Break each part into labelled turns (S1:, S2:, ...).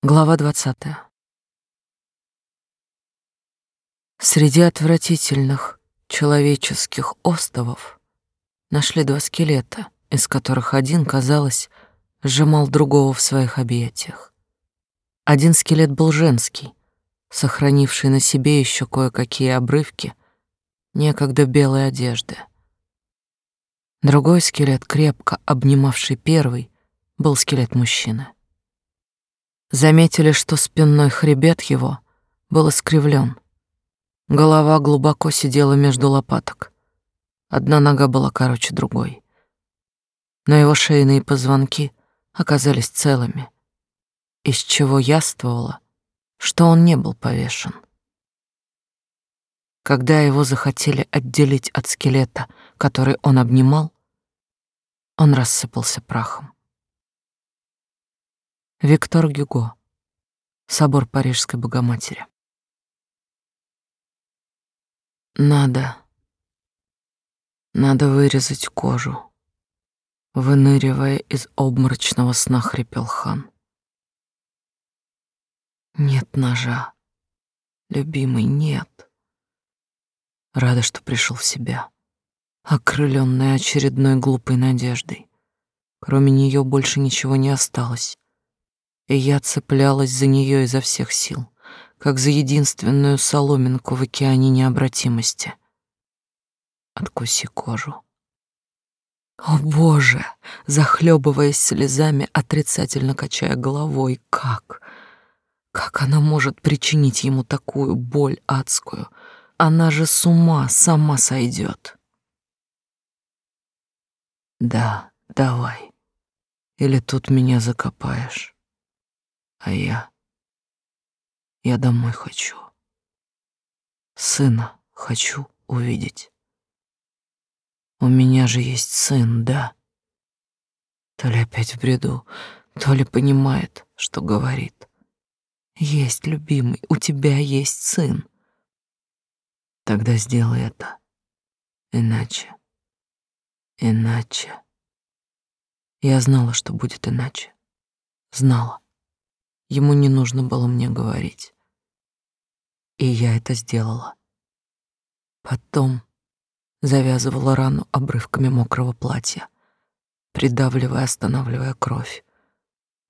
S1: Глава двадцатая. Среди отвратительных человеческих остовов нашли два скелета, из которых один, казалось, сжимал другого в своих объятиях. Один скелет был женский, сохранивший на себе еще кое-какие обрывки некогда белой одежды. Другой скелет, крепко обнимавший первый, был скелет мужчины. Заметили, что спинной хребет его был искривлен. Голова глубоко сидела между лопаток. Одна нога была короче другой. Но его шейные позвонки оказались целыми, из чего яствовало, что он не был повешен. Когда его захотели отделить от скелета, который он обнимал, он рассыпался прахом. Виктор Гюго. Собор Парижской Богоматери. Надо... Надо вырезать кожу. Выныривая из обморочного сна, хрипел хан. Нет ножа. Любимый, нет. Рада, что пришел в себя, окрыленная очередной глупой надеждой. Кроме нее больше ничего не осталось и я цеплялась за нее изо всех сил, как за единственную соломинку в океане необратимости. Откуси кожу. О, Боже! Захлебываясь слезами, отрицательно качая головой, как? Как она может причинить ему такую боль адскую? Она же с ума сама сойдет. Да, давай. Или тут меня закопаешь. А я... Я домой хочу. Сына хочу увидеть. У меня же есть сын, да? То ли опять в бреду, то ли понимает, что говорит. Есть, любимый, у тебя есть сын. Тогда сделай это. Иначе. Иначе. Я знала, что будет иначе. Знала. Ему не нужно было мне говорить. И я это сделала. Потом завязывала рану обрывками мокрого платья, придавливая, останавливая кровь.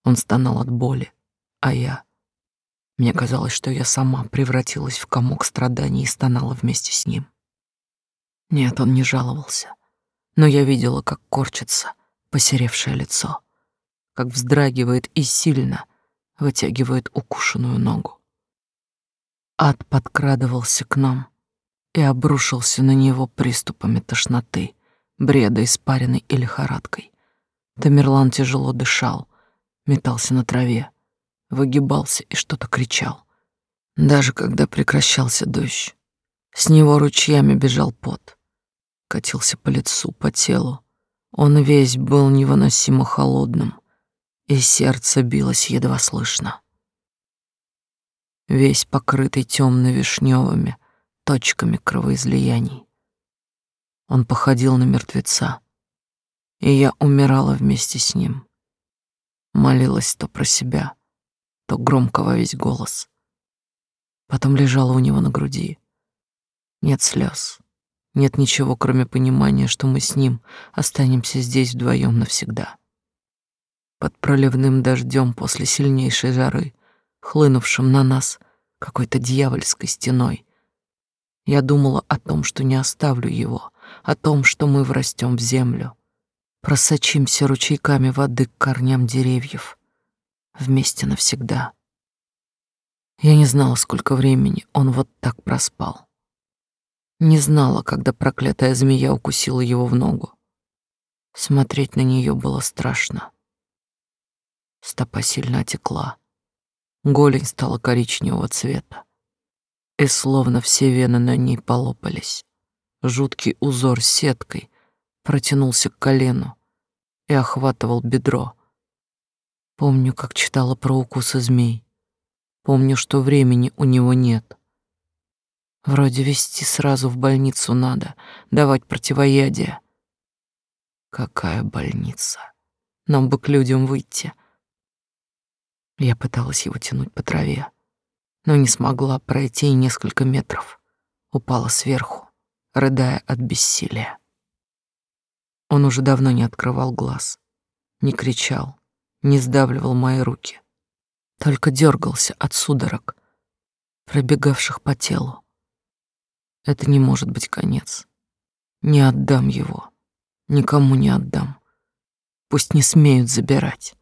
S1: Он стонал от боли, а я... Мне казалось, что я сама превратилась в комок страданий и стонала вместе с ним. Нет, он не жаловался, но я видела, как корчится посеревшее лицо, как вздрагивает и сильно — вытягивает укушенную ногу. Ад подкрадывался к нам и обрушился на него приступами тошноты, бреда, испаренной и лихорадкой. Тамерлан тяжело дышал, метался на траве, выгибался и что-то кричал. Даже когда прекращался дождь, с него ручьями бежал пот, катился по лицу, по телу. Он весь был невыносимо холодным, и сердце билось едва слышно. Весь покрытый темно-вишневыми точками кровоизлияний. Он походил на мертвеца, и я умирала вместе с ним. Молилась то про себя, то громко во весь голос. Потом лежала у него на груди. Нет слез, нет ничего, кроме понимания, что мы с ним останемся здесь вдвоем навсегда под проливным дождем после сильнейшей жары, хлынувшим на нас какой-то дьявольской стеной. Я думала о том, что не оставлю его, о том, что мы врастем в землю, просочимся ручейками воды к корням деревьев, вместе навсегда. Я не знала, сколько времени он вот так проспал. Не знала, когда проклятая змея укусила его в ногу. Смотреть на нее было страшно. Стопа сильно отекла. Голень стала коричневого цвета. И словно все вены на ней полопались. Жуткий узор сеткой протянулся к колену и охватывал бедро. Помню, как читала про укусы змей. Помню, что времени у него нет. Вроде вести сразу в больницу надо, давать противоядие. Какая больница? Нам бы к людям выйти. Я пыталась его тянуть по траве, но не смогла пройти и несколько метров. Упала сверху, рыдая от бессилия. Он уже давно не открывал глаз, не кричал, не сдавливал мои руки, только дергался от судорог, пробегавших по телу. Это не может быть конец. Не отдам его, никому не отдам. Пусть не смеют забирать.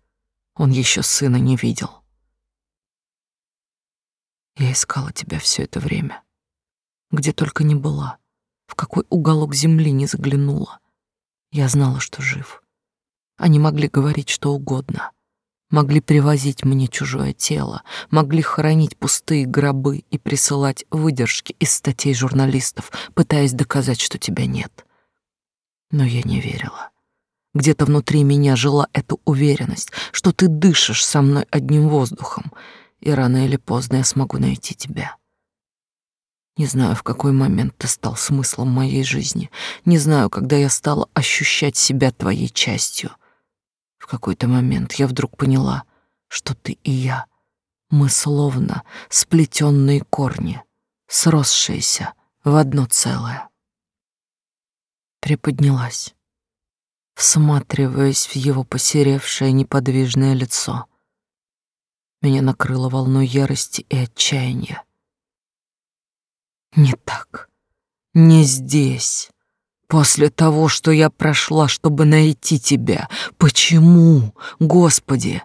S1: Он еще сына не видел. Я искала тебя все это время. Где только не была, в какой уголок земли не заглянула. Я знала, что жив. Они могли говорить что угодно. Могли привозить мне чужое тело, могли хоронить пустые гробы и присылать выдержки из статей журналистов, пытаясь доказать, что тебя нет. Но я не верила. Где-то внутри меня жила эта уверенность, что ты дышишь со мной одним воздухом, и рано или поздно я смогу найти тебя. Не знаю, в какой момент ты стал смыслом моей жизни, не знаю, когда я стала ощущать себя твоей частью — в какой-то момент я вдруг поняла, что ты и я, мы словно сплетенные корни, сросшиеся в одно целое. Приподнялась, всматриваясь в его посеревшее неподвижное лицо. Меня накрыло волной ярости и отчаяния. Не так, не здесь. После того, что я прошла, чтобы найти тебя. Почему, Господи?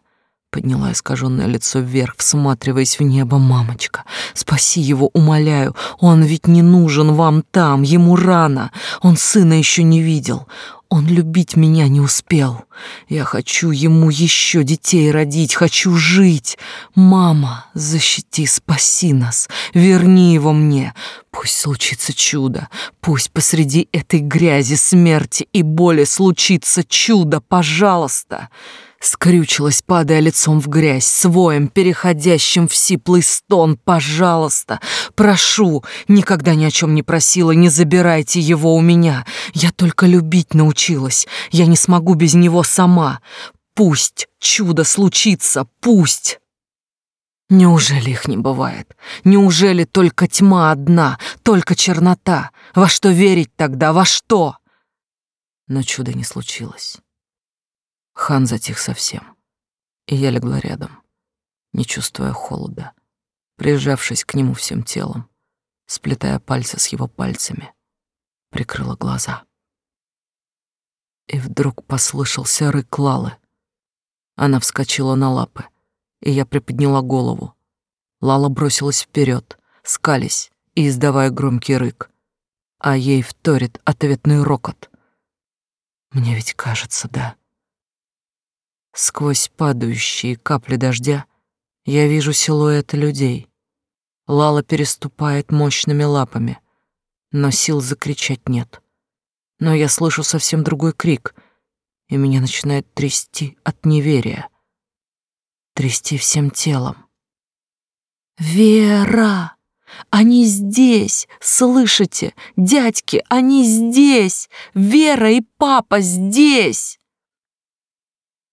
S1: Подняла искаженное лицо вверх, всматриваясь в небо, мамочка. Спаси его, умоляю. Он ведь не нужен вам там, ему рано. Он сына еще не видел. Он любить меня не успел. Я хочу ему еще детей родить, хочу жить. Мама, защити, спаси нас, верни его мне. Пусть случится чудо, пусть посреди этой грязи, смерти и боли случится чудо, пожалуйста. Скрючилась, падая лицом в грязь, своем, переходящим в сиплый стон. «Пожалуйста, прошу, никогда ни о чем не просила, не забирайте его у меня. Я только любить научилась, я не смогу без него сама. Пусть чудо случится, пусть!» Неужели их не бывает? Неужели только тьма одна, только чернота? Во что верить тогда, во что? Но чуда не случилось. Хан затих совсем, и я легла рядом, не чувствуя холода, прижавшись к нему всем телом, сплетая пальцы с его пальцами, прикрыла глаза. И вдруг послышался рык Лалы. Она вскочила на лапы, и я приподняла голову. Лала бросилась вперед, скались и издавая громкий рык, а ей вторит ответный рокот. Мне ведь кажется, да. Сквозь падающие капли дождя я вижу силуэты людей. Лала переступает мощными лапами, но сил закричать нет. Но я слышу совсем другой крик, и меня начинает трясти от неверия. Трясти всем телом. «Вера! Они здесь! Слышите? Дядьки, они здесь! Вера и папа здесь!»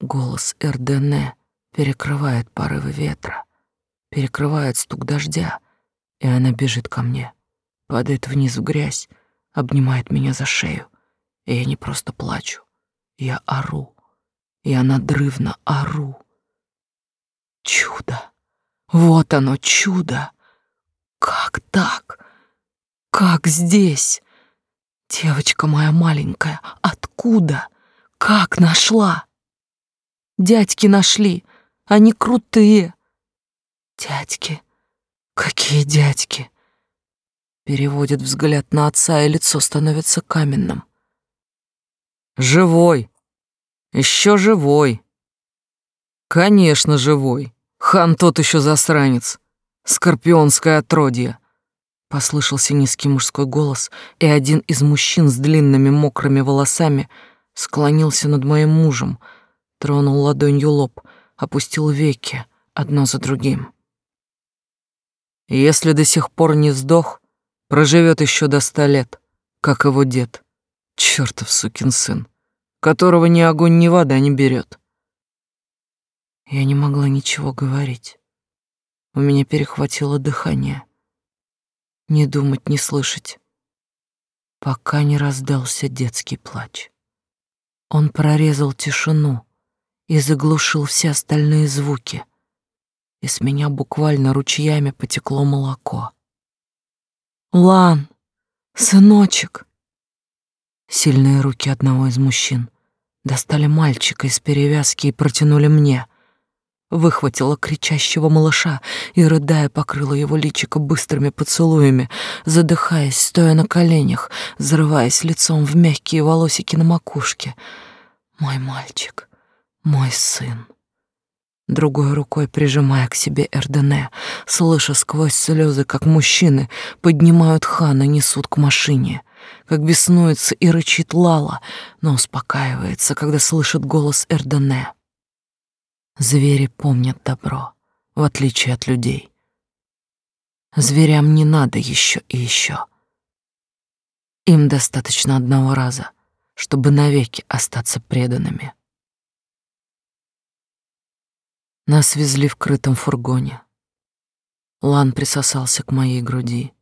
S1: Голос Эрдене перекрывает порывы ветра, перекрывает стук дождя, и она бежит ко мне, падает вниз в грязь, обнимает меня за шею, и я не просто плачу, я ору, я надрывно ору. Чудо! Вот оно, чудо! Как так? Как здесь? Девочка моя маленькая, откуда? Как нашла? Дядьки нашли. Они крутые. Дядьки? Какие дядьки? Переводит взгляд на отца, и лицо становится каменным. Живой. Еще живой. Конечно, живой. Хан тот еще засранец. Скорпионское отродье. Послышался низкий мужской голос, и один из мужчин с длинными мокрыми волосами склонился над моим мужем — Тронул ладонью лоб, опустил веки, одно за другим. Если до сих пор не сдох, проживет еще до ста лет, как его дед, чертов сукин сын, которого ни огонь, ни вода не берет. Я не могла ничего говорить. У меня перехватило дыхание. Не думать, не слышать, пока не раздался детский плач. Он прорезал тишину и заглушил все остальные звуки, и с меня буквально ручьями потекло молоко. «Лан, сыночек!» Сильные руки одного из мужчин достали мальчика из перевязки и протянули мне — выхватила кричащего малыша и, рыдая, покрыла его личико быстрыми поцелуями, задыхаясь, стоя на коленях, взрываясь лицом в мягкие волосики на макушке. Мой мальчик, мой сын. Другой рукой прижимая к себе Эрдене, слыша сквозь слезы, как мужчины поднимают хана, несут к машине, как беснуется и рычит Лала, но успокаивается, когда слышит голос Эрдене. Звери помнят добро, в отличие от людей. Зверям не надо еще и еще. Им достаточно одного раза, чтобы навеки остаться преданными. Нас везли в крытом фургоне. Лан присосался к моей груди,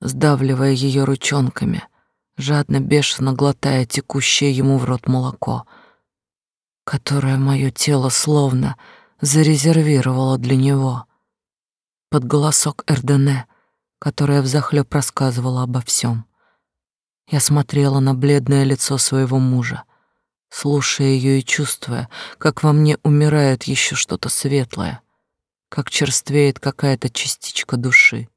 S1: сдавливая ее ручонками, жадно, бешено глотая текущее ему в рот молоко — которое мое тело словно зарезервировало для него. Под голосок Эрдене, которая взахлёб рассказывала обо всем. Я смотрела на бледное лицо своего мужа, слушая ее и чувствуя, как во мне умирает еще что-то светлое, как черствеет какая-то частичка души,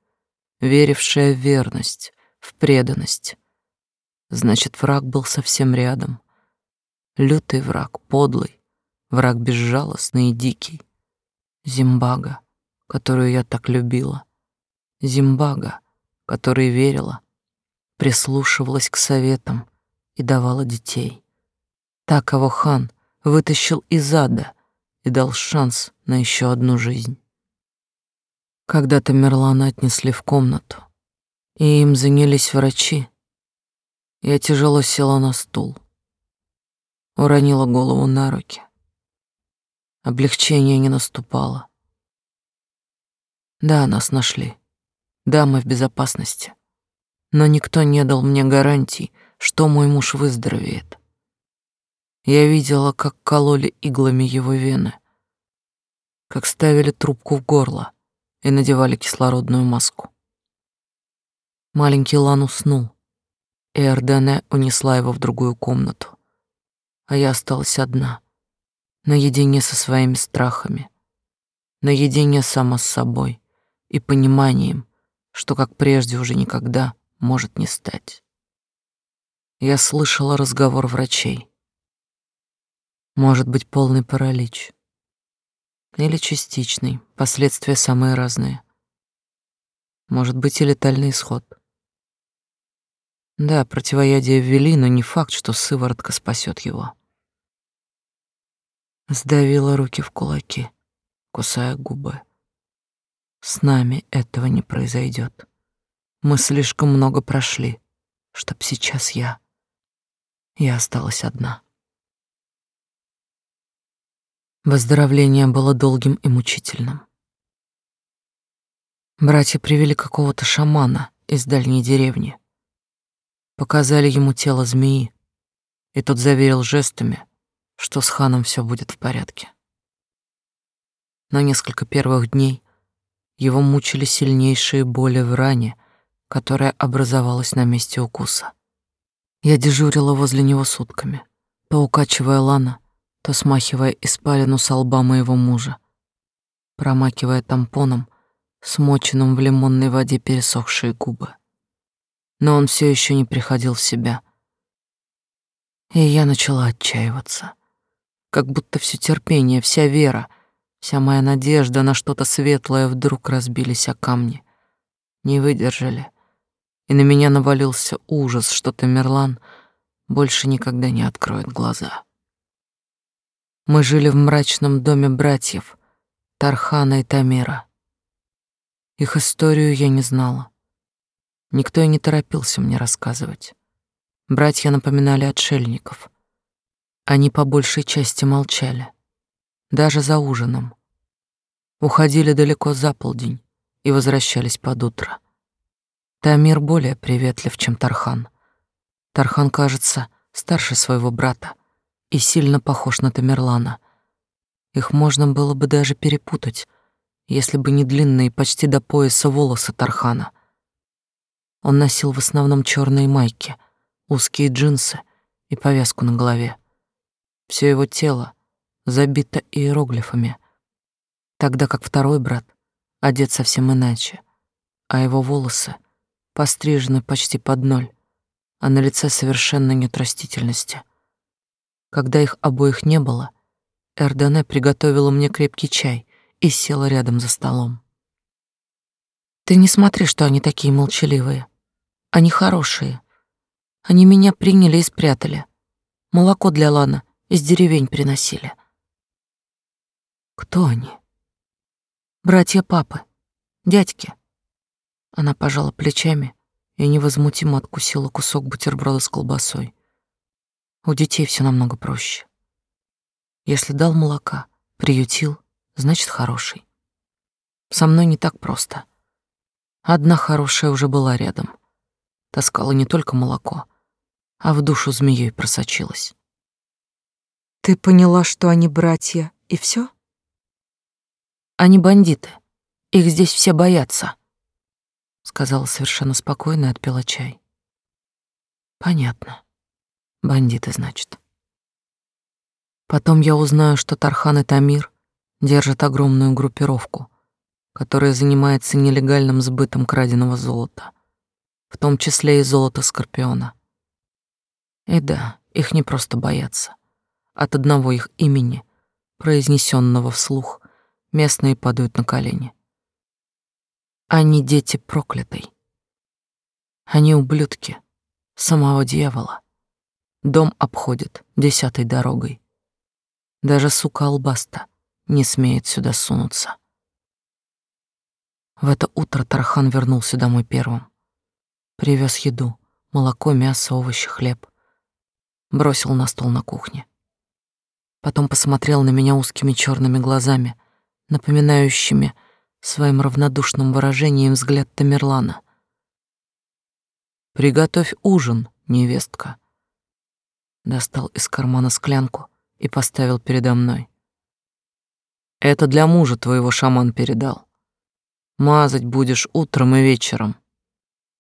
S1: верившая в верность, в преданность. Значит, враг был совсем рядом, Лютый враг, подлый, враг безжалостный и дикий. Зимбага, которую я так любила. Зимбага, которой верила, прислушивалась к советам и давала детей. Так его хан вытащил из ада и дал шанс на еще одну жизнь. Когда-то Мерлана отнесли в комнату, и им занялись врачи. Я тяжело села на стул уронила голову на руки. Облегчение не наступало. Да, нас нашли. Да, мы в безопасности. Но никто не дал мне гарантий, что мой муж выздоровеет. Я видела, как кололи иглами его вены, как ставили трубку в горло и надевали кислородную маску. Маленький Лан уснул, и Эрдене унесла его в другую комнату а я осталась одна, наедине со своими страхами, наедине сама с собой и пониманием, что как прежде уже никогда может не стать. Я слышала разговор врачей. Может быть, полный паралич. Или частичный, последствия самые разные. Может быть, и летальный исход. Да, противоядие ввели, но не факт, что сыворотка спасет его. Сдавила руки в кулаки, кусая губы. С нами этого не произойдет. Мы слишком много прошли, чтоб сейчас я... Я осталась одна. Выздоровление было долгим и мучительным. Братья привели какого-то шамана из дальней деревни. Показали ему тело змеи, и тот заверил жестами, что с ханом все будет в порядке. На несколько первых дней его мучили сильнейшие боли в ране, которая образовалась на месте укуса. Я дежурила возле него сутками, то укачивая лана, то смахивая испарину со лба моего мужа, промакивая тампоном, смоченным в лимонной воде пересохшие губы но он все еще не приходил в себя. И я начала отчаиваться. Как будто все терпение, вся вера, вся моя надежда на что-то светлое вдруг разбились о камни. Не выдержали. И на меня навалился ужас, что Тамерлан больше никогда не откроет глаза. Мы жили в мрачном доме братьев, Тархана и Тамира. Их историю я не знала. Никто и не торопился мне рассказывать. Братья напоминали отшельников. Они по большей части молчали. даже за ужином. Уходили далеко за полдень и возвращались под утро. Тамир более приветлив, чем Тархан. Тархан, кажется, старше своего брата и сильно похож на Тамерлана. Их можно было бы даже перепутать, если бы не длинные почти до пояса волосы Тархана. Он носил в основном черные майки, узкие джинсы и повязку на голове. Все его тело забито иероглифами, тогда как второй брат одет совсем иначе, а его волосы пострижены почти под ноль, а на лице совершенно нет растительности. Когда их обоих не было, Эрдене приготовила мне крепкий чай и села рядом за столом. Ты не смотри, что они такие молчаливые. Они хорошие. Они меня приняли и спрятали. Молоко для Лана из деревень приносили. Кто они? Братья папы, дядьки. Она пожала плечами и невозмутимо откусила кусок бутерброда с колбасой. У детей все намного проще. Если дал молока, приютил, значит, хороший. Со мной не так просто. Одна хорошая уже была рядом. Таскала не только молоко, а в душу змеей просочилась. Ты поняла, что они братья, и все? Они бандиты. Их здесь все боятся, сказала совершенно спокойно и отпила чай. Понятно. Бандиты, значит. Потом я узнаю, что Тархан и Тамир держат огромную группировку, которая занимается нелегальным сбытом краденого золота, в том числе и золота Скорпиона. И да, их не просто боятся. От одного их имени, произнесенного вслух, местные падают на колени. Они дети проклятой. Они ублюдки, самого дьявола. Дом обходит десятой дорогой. Даже сука Албаста не смеет сюда сунуться. В это утро Тархан вернулся домой первым. Привез еду, молоко, мясо, овощи, хлеб. Бросил на стол на кухне. Потом посмотрел на меня узкими черными глазами, напоминающими своим равнодушным выражением взгляд Тамерлана. «Приготовь ужин, невестка», достал из кармана склянку и поставил передо мной. Это для мужа твоего шаман передал. Мазать будешь утром и вечером.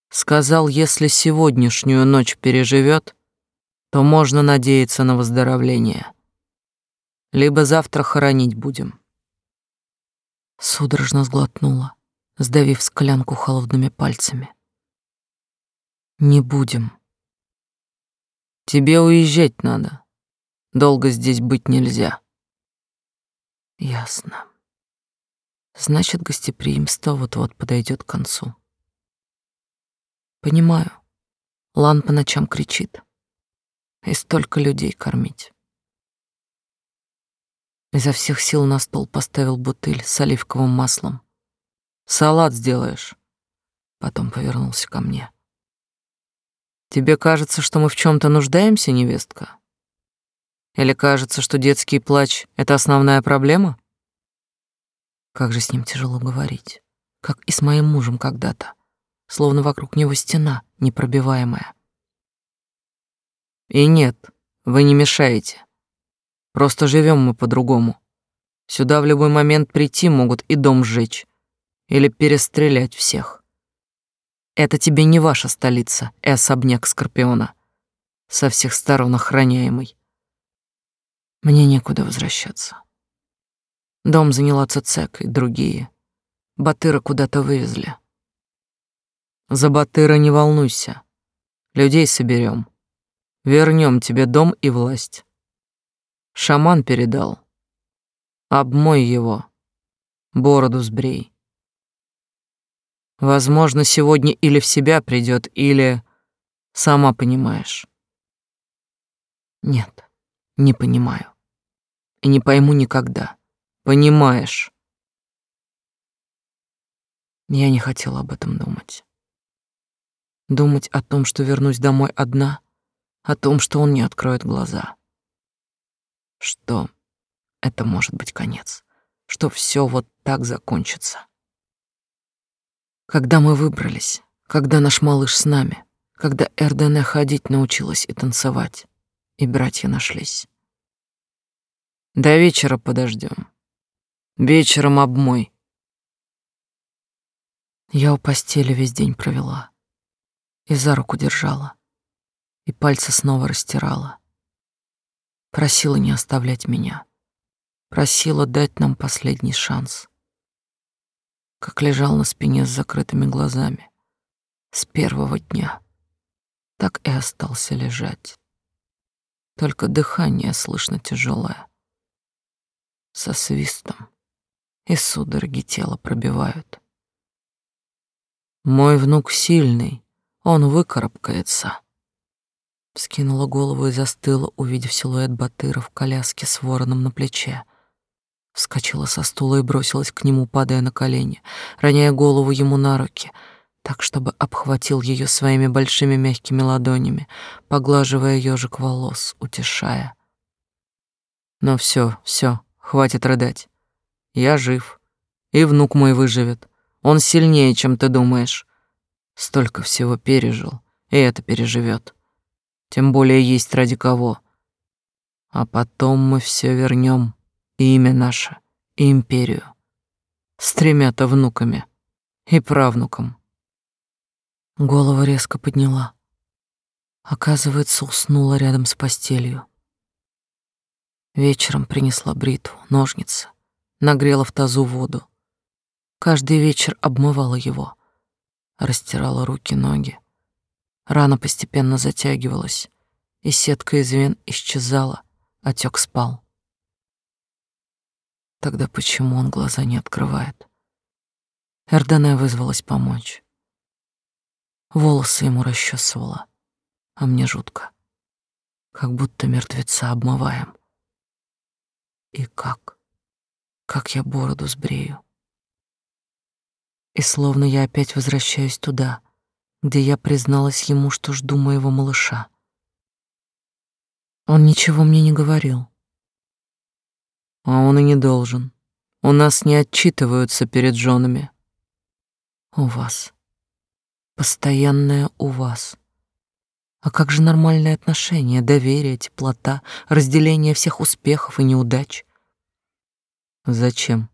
S1: Сказал, если сегодняшнюю ночь переживет, то можно надеяться на выздоровление. Либо завтра хоронить будем. Судорожно сглотнула, сдавив склянку холодными пальцами. Не будем. Тебе уезжать надо. Долго здесь быть нельзя. Ясно. Значит, гостеприимство вот-вот подойдет к концу. Понимаю. Лан по ночам кричит. И столько людей кормить. Изо всех сил на стол поставил бутыль с оливковым маслом. «Салат сделаешь?» Потом повернулся ко мне. Тебе кажется, что мы в чем то нуждаемся, невестка? Или кажется, что детский плач — это основная проблема? Как же с ним тяжело говорить. Как и с моим мужем когда-то. Словно вокруг него стена непробиваемая. И нет, вы не мешаете. Просто живем мы по-другому. Сюда в любой момент прийти могут и дом сжечь. Или перестрелять всех. Это тебе не ваша столица и особняк Скорпиона, со всех сторон охраняемый. Мне некуда возвращаться. Дом заняла Цецек и другие. Батыра куда-то вывезли. За Батыра не волнуйся. Людей соберем. Вернем тебе дом и власть. Шаман передал. Обмой его. Бороду сбрей. Возможно, сегодня или в себя придет, или... Сама понимаешь. Нет, не понимаю. И не пойму никогда. Понимаешь. Я не хотела об этом думать. Думать о том, что вернусь домой одна, о том, что он не откроет глаза. Что это может быть конец, что все вот так закончится. Когда мы выбрались, когда наш малыш с нами, когда Эрдене ходить научилась и танцевать, и братья нашлись. До вечера подождем. Вечером обмой. Я у постели весь день провела и за руку держала, и пальцы снова растирала. Просила не оставлять меня, просила дать нам последний шанс. Как лежал на спине с закрытыми глазами, с первого дня, так и остался лежать. Только дыхание слышно тяжелое, со свистом, и судороги тело пробивают. Мой внук сильный, он выкарабкается. Вскинула голову и застыла, увидев силуэт Батыра в коляске с вороном на плече. Вскочила со стула и бросилась к нему, падая на колени, роняя голову ему на руки, так, чтобы обхватил ее своими большими мягкими ладонями, поглаживая ежик волос, утешая. Но все, все, хватит рыдать. Я жив, и внук мой выживет. Он сильнее, чем ты думаешь. Столько всего пережил, и это переживет. Тем более есть ради кого. А потом мы все вернем, и имя наше, и империю. С тремя-то внуками и правнуком. Голову резко подняла. Оказывается, уснула рядом с постелью. Вечером принесла бритву, ножницы, нагрела в тазу воду. Каждый вечер обмывала его — растирала руки, ноги. Рана постепенно затягивалась, и сетка из вен исчезала, отек спал. Тогда почему он глаза не открывает? Эрдене вызвалась помочь. Волосы ему расчесывала, а мне жутко. Как будто мертвеца обмываем. И как? Как я бороду сбрею? И словно я опять возвращаюсь туда, где я призналась ему, что жду моего малыша. Он ничего мне не говорил. А он и не должен. У нас не отчитываются перед женами. У вас. Постоянное у вас. А как же нормальные отношения, доверие, теплота, разделение всех успехов и неудач? Зачем?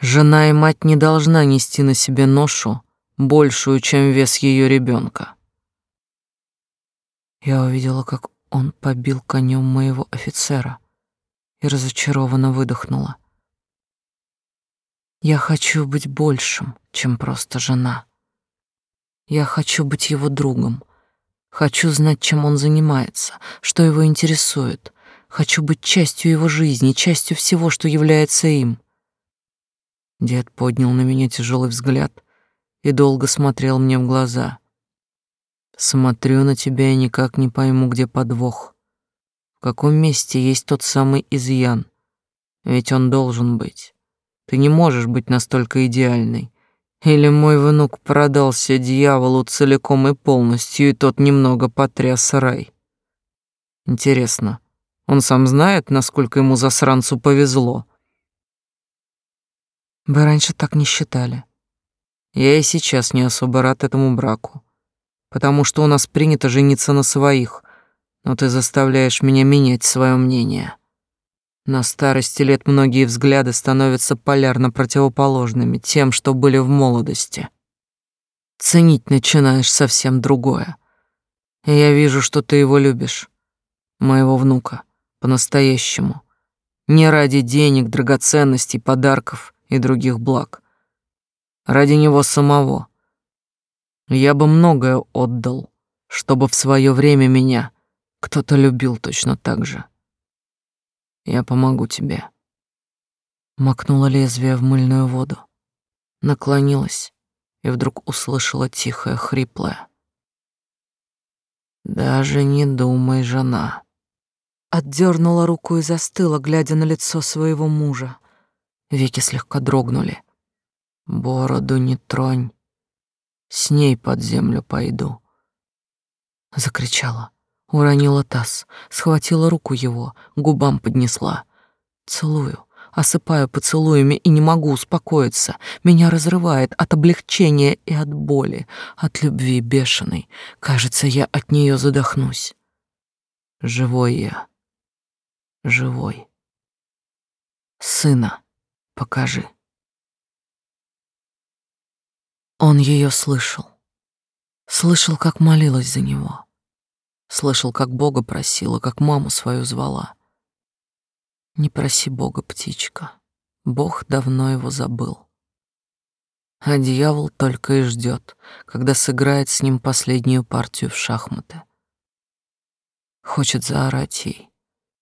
S1: Жена и мать не должна нести на себе ношу, большую, чем вес ее ребенка. Я увидела, как он побил конем моего офицера и разочарованно выдохнула. Я хочу быть большим, чем просто жена. Я хочу быть его другом. Хочу знать, чем он занимается, что его интересует. Хочу быть частью его жизни, частью всего, что является им. Дед поднял на меня тяжелый взгляд и долго смотрел мне в глаза. Смотрю на тебя и никак не пойму, где подвох. В каком месте есть тот самый изъян? Ведь он должен быть. Ты не можешь быть настолько идеальной. Или мой внук продался дьяволу целиком и полностью, и тот немного потряс рай. Интересно, он сам знает, насколько ему засранцу повезло? Вы раньше так не считали. Я и сейчас не особо рад этому браку, потому что у нас принято жениться на своих, но ты заставляешь меня менять свое мнение. На старости лет многие взгляды становятся полярно противоположными тем, что были в молодости. Ценить начинаешь совсем другое. И я вижу, что ты его любишь, моего внука, по-настоящему. Не ради денег, драгоценностей, подарков — и других благ. Ради него самого. Я бы многое отдал, чтобы в свое время меня кто-то любил точно так же. Я помогу тебе. Макнула лезвие в мыльную воду, наклонилась и вдруг услышала тихое, хриплое. «Даже не думай, жена». Отдернула руку и застыла, глядя на лицо своего мужа. Веки слегка дрогнули. Бороду не тронь. С ней под землю пойду. Закричала, уронила таз, схватила руку его, губам поднесла. Целую, осыпаю поцелуями и не могу успокоиться. Меня разрывает от облегчения и от боли, от любви бешеной. Кажется, я от нее задохнусь. Живой я. Живой. Сына покажи. Он ее слышал. Слышал, как молилась за него. Слышал, как Бога просила, как маму свою звала. Не проси Бога, птичка. Бог давно его забыл. А дьявол только и ждет, когда сыграет с ним последнюю партию в шахматы. Хочет заорать ей,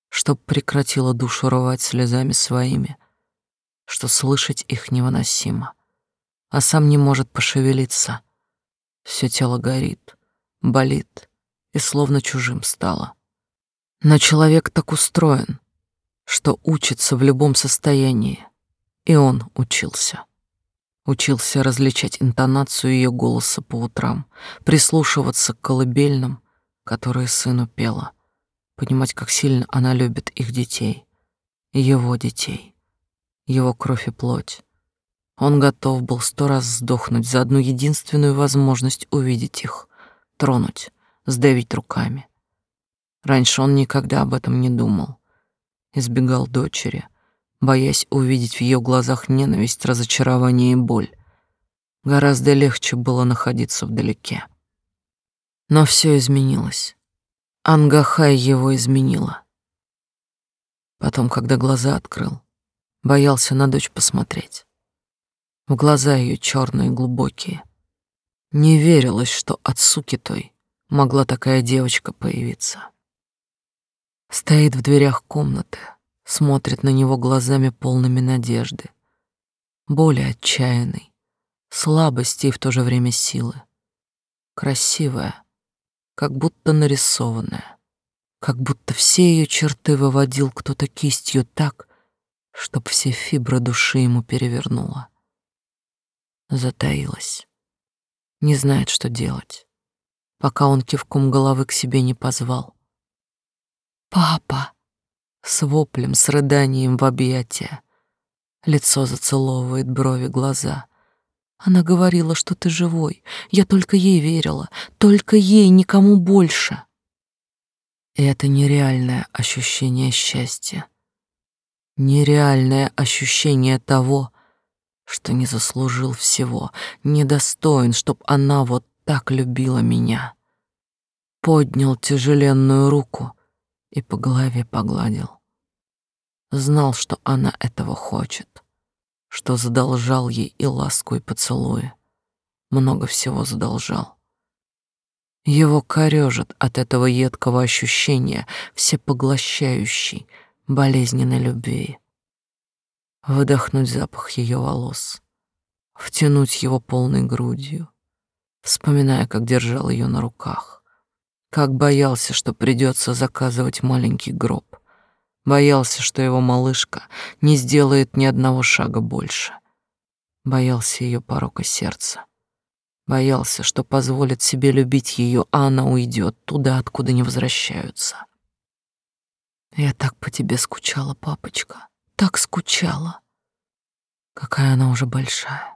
S1: чтоб прекратила душу рвать слезами своими, что слышать их невыносимо, а сам не может пошевелиться. Все тело горит, болит и словно чужим стало. Но человек так устроен, что учится в любом состоянии, и он учился. Учился различать интонацию ее голоса по утрам, прислушиваться к колыбельным, которые сыну пела, понимать, как сильно она любит их детей, его детей, его кровь и плоть. Он готов был сто раз сдохнуть за одну единственную возможность увидеть их, тронуть, сдавить руками. Раньше он никогда об этом не думал избегал дочери, боясь увидеть в ее глазах ненависть, разочарование и боль. Гораздо легче было находиться вдалеке. Но все изменилось. Ангахай его изменила. Потом, когда глаза открыл, боялся на дочь посмотреть. В глаза ее черные, глубокие. Не верилось, что от суки той могла такая девочка появиться. Стоит в дверях комнаты, смотрит на него глазами полными надежды, боли отчаянной, слабости и в то же время силы. Красивая, как будто нарисованная, как будто все ее черты выводил кто-то кистью так, чтоб все фибры души ему перевернуло. Затаилась, не знает, что делать, пока он кивком головы к себе не позвал. «Папа!» С воплем, с рыданием в объятия. Лицо зацеловывает брови, глаза. Она говорила, что ты живой. Я только ей верила. Только ей, никому больше. Это нереальное ощущение счастья. Нереальное ощущение того, что не заслужил всего, недостоин, чтоб она вот так любила меня. Поднял тяжеленную руку и по голове погладил. Знал, что она этого хочет, что задолжал ей и ласку, и поцелуи. Много всего задолжал. Его корежит от этого едкого ощущения всепоглощающей, болезненной любви. Выдохнуть запах ее волос, втянуть его полной грудью, вспоминая, как держал ее на руках как боялся, что придется заказывать маленький гроб. Боялся, что его малышка не сделает ни одного шага больше. Боялся ее порока сердца. Боялся, что позволит себе любить ее, а она уйдет туда, откуда не возвращаются. Я так по тебе скучала, папочка, так скучала. Какая она уже большая.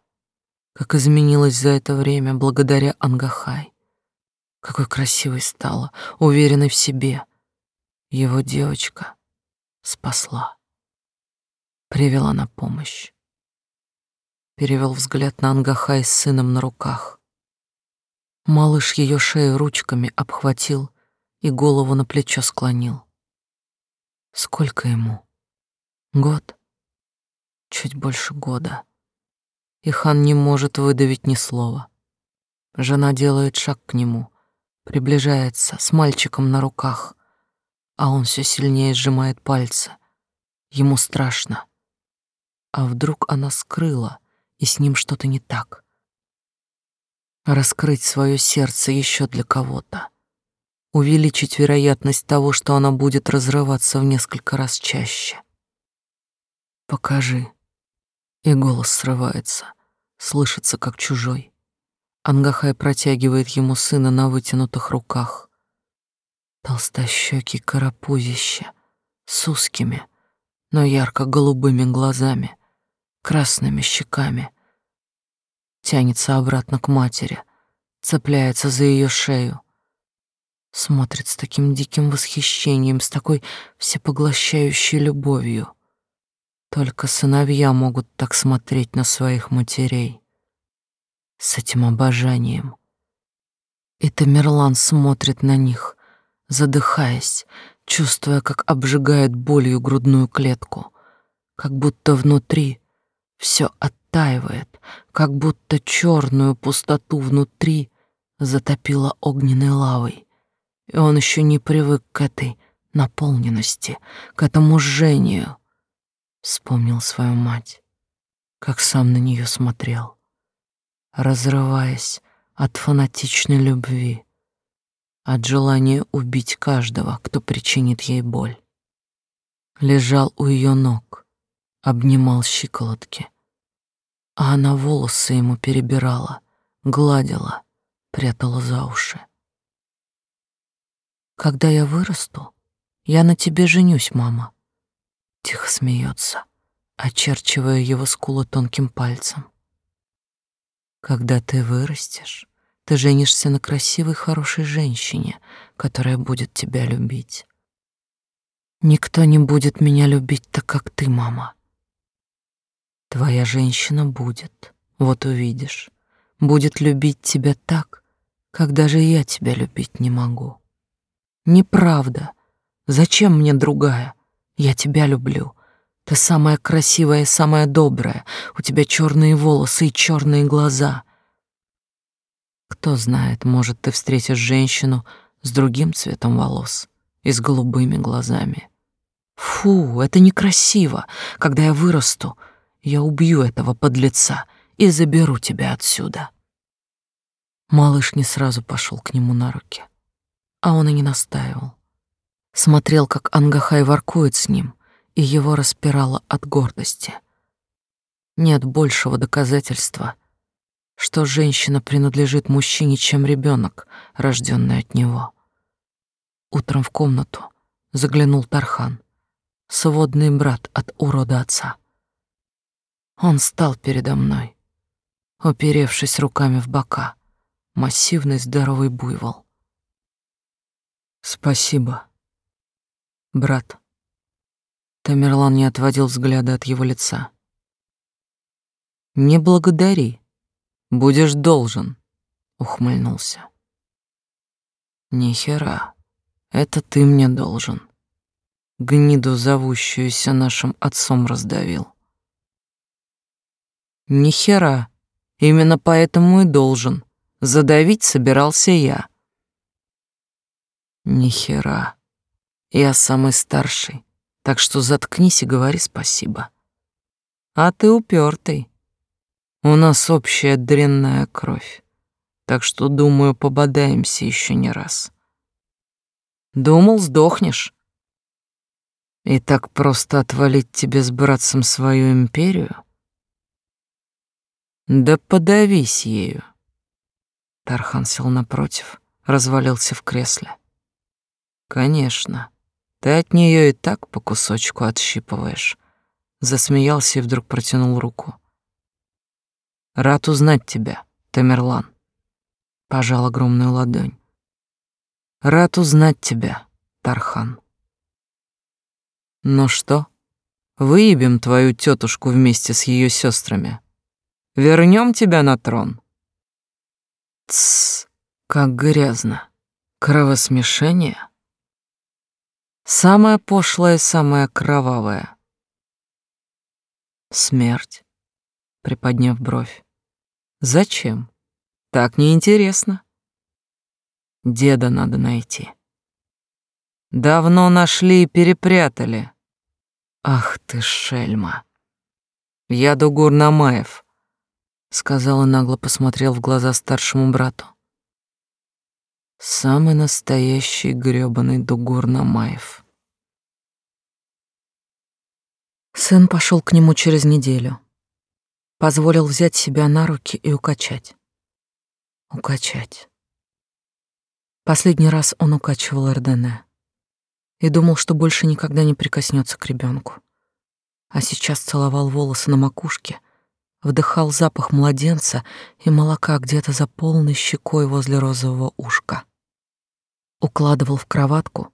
S1: Как изменилась за это время благодаря Ангахай. Какой красивой стала, уверенной в себе. Его девочка спасла. Привела на помощь. Перевел взгляд на Ангахай с сыном на руках. Малыш ее шею ручками обхватил и голову на плечо склонил. Сколько ему? Год? Чуть больше года. И хан не может выдавить ни слова. Жена делает шаг к нему, приближается с мальчиком на руках, а он все сильнее сжимает пальцы. Ему страшно. А вдруг она скрыла, и с ним что-то не так? Раскрыть свое сердце еще для кого-то. Увеличить вероятность того, что она будет разрываться в несколько раз чаще. Покажи. И голос срывается, слышится как чужой. Ангахай протягивает ему сына на вытянутых руках. Толстощёкий карапузище с узкими, но ярко-голубыми глазами, красными щеками. Тянется обратно к матери, цепляется за ее шею. Смотрит с таким диким восхищением, с такой всепоглощающей любовью. Только сыновья могут так смотреть на своих матерей. С этим обожанием. И Тамерлан смотрит на них, задыхаясь, чувствуя, как обжигает болью грудную клетку, как будто внутри все оттаивает, как будто черную пустоту внутри затопило огненной лавой. И он еще не привык к этой наполненности, к этому жжению. Вспомнил свою мать, как сам на нее смотрел, разрываясь от фанатичной любви от желания убить каждого, кто причинит ей боль. Лежал у ее ног, обнимал щиколотки, а она волосы ему перебирала, гладила, прятала за уши. Когда я вырасту, я на тебе женюсь, мама. Тихо смеется, очерчивая его скулы тонким пальцем. Когда ты вырастешь, ты женишься на красивой, хорошей женщине, которая будет тебя любить. Никто не будет меня любить так, как ты, мама. Твоя женщина будет, вот увидишь, будет любить тебя так, как даже я тебя любить не могу. Неправда. Зачем мне другая? Я тебя люблю. Ты самая красивая и самая добрая. У тебя черные волосы и черные глаза. Кто знает, может, ты встретишь женщину с другим цветом волос и с голубыми глазами. Фу, это некрасиво. Когда я вырасту, я убью этого подлеца и заберу тебя отсюда. Малыш не сразу пошел к нему на руки, а он и не настаивал. Смотрел, как Ангахай воркует с ним, и его распирало от гордости. Нет большего доказательства, что женщина принадлежит мужчине, чем ребенок, рожденный от него. Утром в комнату заглянул Тархан, сводный брат от урода отца. Он стал передо мной, уперевшись руками в бока, массивный здоровый буйвол. Спасибо, брат. Тамерлан не отводил взгляда от его лица. Не благодари. Будешь должен, ухмыльнулся. Ни хера. Это ты мне должен. Гниду, зовущуюся нашим отцом, раздавил. Ни хера. Именно поэтому и должен. Задавить собирался я. Ни хера. Я самый старший, так что заткнись и говори спасибо. А ты упертый. У нас общая дрянная кровь, так что, думаю, пободаемся еще не раз. Думал, сдохнешь. И так просто отвалить тебе с братцем свою империю? Да подавись ею. Тархан сел напротив, развалился в кресле. Конечно, ты от нее и так по кусочку отщипываешь. Засмеялся и вдруг протянул руку. Рад узнать тебя, Тамерлан. Пожал огромную ладонь. Рад узнать тебя, Тархан. Ну что, выебем твою тетушку вместе с ее сестрами. Вернем тебя на трон. Тсс, как грязно. Кровосмешение. Самое пошлое, самое кровавое. Смерть приподняв бровь. Зачем? Так неинтересно. Деда надо найти. Давно нашли и перепрятали. Ах ты шельма. Я Дугур Намаев, сказал и нагло посмотрел в глаза старшему брату. Самый настоящий грёбаный Дугур Намаев. Сын пошел к нему через неделю позволил взять себя на руки и укачать. Укачать. Последний раз он укачивал Эрдене и думал, что больше никогда не прикоснется к ребенку. а сейчас целовал волосы на макушке, вдыхал запах младенца и молока где-то за полной щекой возле розового ушка. Укладывал в кроватку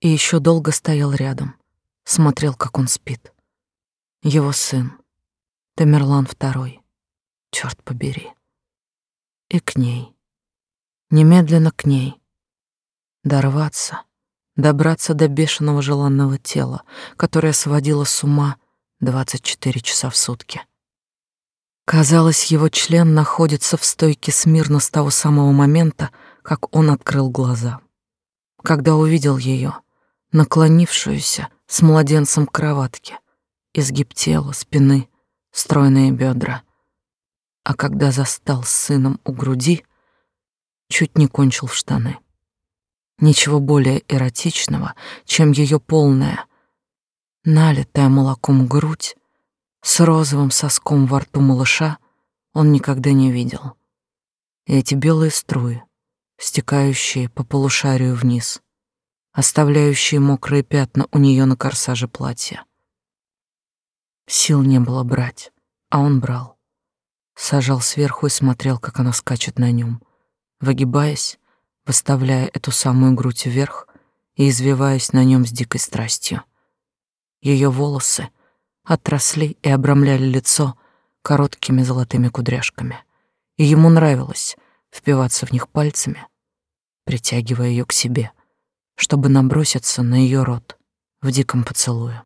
S1: и еще долго стоял рядом, смотрел, как он спит. Его сын, Тамерлан II, черт побери. И к ней, немедленно к ней, дорваться, добраться до бешеного желанного тела, которое сводило с ума 24 часа в сутки. Казалось, его член находится в стойке смирно с того самого момента, как он открыл глаза. Когда увидел ее, наклонившуюся с младенцем к кроватке, изгиб тела, спины, стройные бедра. А когда застал с сыном у груди, чуть не кончил в штаны. Ничего более эротичного, чем ее полная, налитая молоком грудь с розовым соском во рту малыша, он никогда не видел. И эти белые струи, стекающие по полушарию вниз, оставляющие мокрые пятна у нее на корсаже платья. Сил не было брать, а он брал. Сажал сверху и смотрел, как она скачет на нем, выгибаясь, выставляя эту самую грудь вверх и извиваясь на нем с дикой страстью. Ее волосы отросли и обрамляли лицо короткими золотыми кудряшками, и ему нравилось впиваться в них пальцами, притягивая ее к себе, чтобы наброситься на ее рот в диком поцелуе.